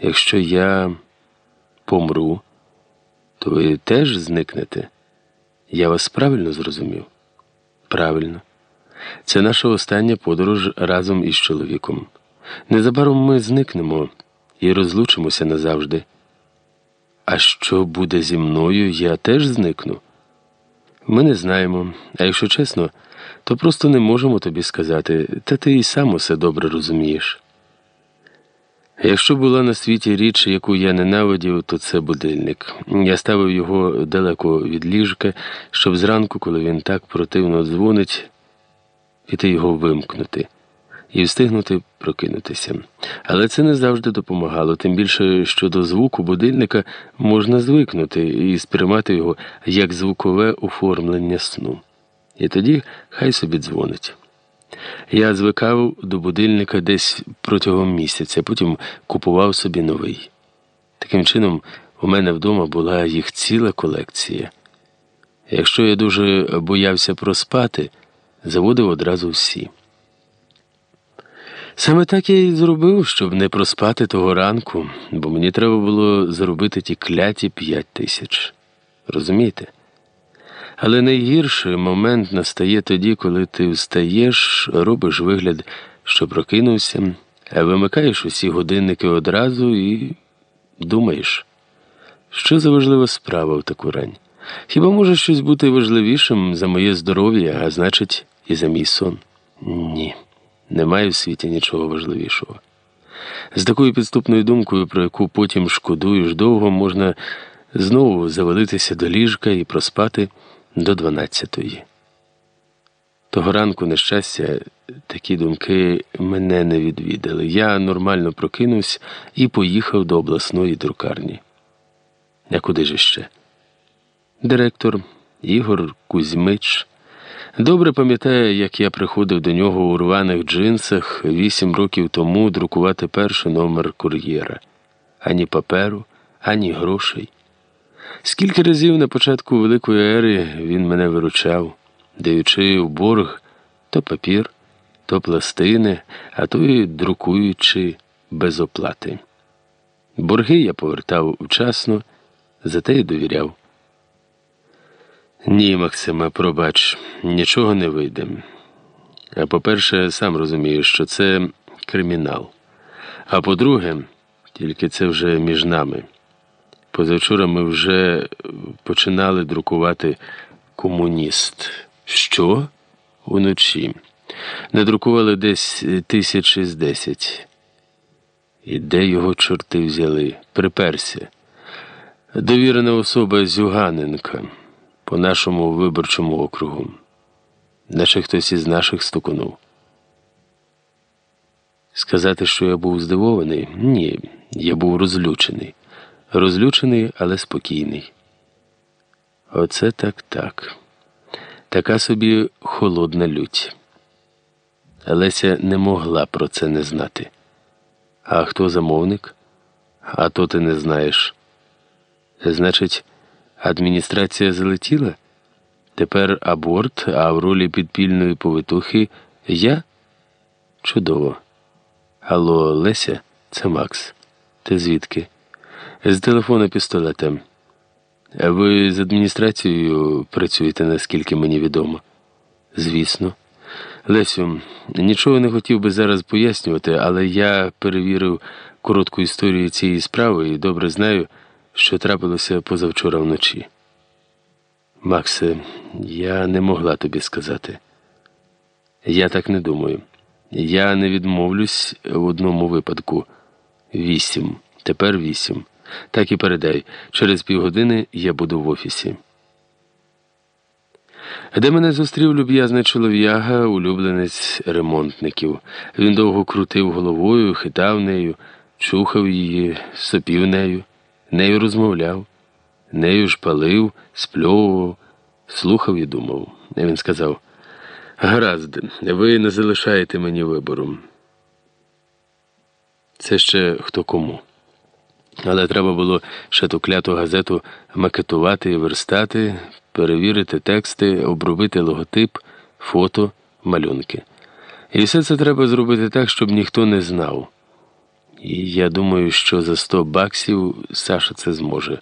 Якщо я помру, то ви теж зникнете. Я вас правильно зрозумів? Правильно. Це наша остання подорож разом із чоловіком. Незабаром ми зникнемо і розлучимося назавжди. А що буде зі мною, я теж зникну. Ми не знаємо, а якщо чесно, то просто не можемо тобі сказати, та ти і сам усе добре розумієш. Якщо була на світі річ, яку я ненавидів, то це будильник. Я ставив його далеко від ліжка, щоб зранку, коли він так противно дзвонить, піти його вимкнути і встигнути прокинутися. Але це не завжди допомагало, тим більше, що до звуку будильника можна звикнути і сприймати його як звукове оформлення сну. І тоді хай собі дзвонить. Я звикав до будильника десь протягом місяця, потім купував собі новий. Таким чином, у мене вдома була їх ціла колекція. Якщо я дуже боявся проспати, заводив одразу всі. Саме так я і зробив, щоб не проспати того ранку, бо мені треба було заробити ті кляті п'ять тисяч. Розумієте? Але найгірший момент настає тоді, коли ти встаєш, робиш вигляд, що прокинувся, а вимикаєш усі годинники одразу і думаєш, що за важлива справа в таку рань. Хіба може щось бути важливішим за моє здоров'я, а значить, і за мій сон? Ні, немає в світі нічого важливішого. З такою підступною думкою, про яку потім шкодуєш довго, можна знову завалитися до ліжка і проспати до дванадцятої. Того ранку, нещастя, такі думки мене не відвідали. Я нормально прокинувся і поїхав до обласної друкарні. А куди ж ще? Директор Ігор Кузьмич добре пам'ятає, як я приходив до нього у рваних джинсах вісім років тому друкувати перший номер кур'єра. Ані паперу, ані грошей. Скільки разів на початку Великої ери він мене виручав, даючи в борг то папір, то пластини, а то й друкуючи без оплати. Борги я повертав вчасно, зате й довіряв. Ні, Максима, пробач, нічого не вийде. А по-перше, сам розумію, що це кримінал. А по-друге, тільки це вже між нами. Позавчора ми вже починали друкувати комуніст. Що? Уночі. Надрукували десь тисячі з десять. І де його чорти взяли? Приперся. Довірена особа Зюганенка по нашому виборчому округу. Наче хтось із наших стукунув. Сказати, що я був здивований? Ні, я був розлючений розлючений, але спокійний. Оце так так. Така собі холодна лють. Леся не могла про це не знати. А хто замовник? А то ти не знаєш. Значить, адміністрація залетіла? Тепер аборт, а в ролі підпільної повитухи я? Чудово. Алло, Леся, це Макс. Ти звідки? З телефона пістолетом. А ви з адміністрацією працюєте, наскільки мені відомо? Звісно. Лесю, нічого не хотів би зараз пояснювати, але я перевірив коротку історію цієї справи і добре знаю, що трапилося позавчора вночі. Максе, я не могла тобі сказати. Я так не думаю. Я не відмовлюсь в одному випадку. Вісім, тепер вісім. Так і передай. Через півгодини я буду в офісі. Де мене зустрів люб'язний чолов'яга, улюбленець ремонтників. Він довго крутив головою, хитав нею, чухав її, сопів нею, нею розмовляв, нею ж палив, спльовував, слухав і думав. І він сказав: Гаразд, ви не залишаєте мені вибору. Це ще хто кому. Але треба було ще ту кляту газету макетувати і верстати, перевірити тексти, обробити логотип, фото, малюнки. І все це треба зробити так, щоб ніхто не знав. І я думаю, що за 100 баксів Саша це зможе.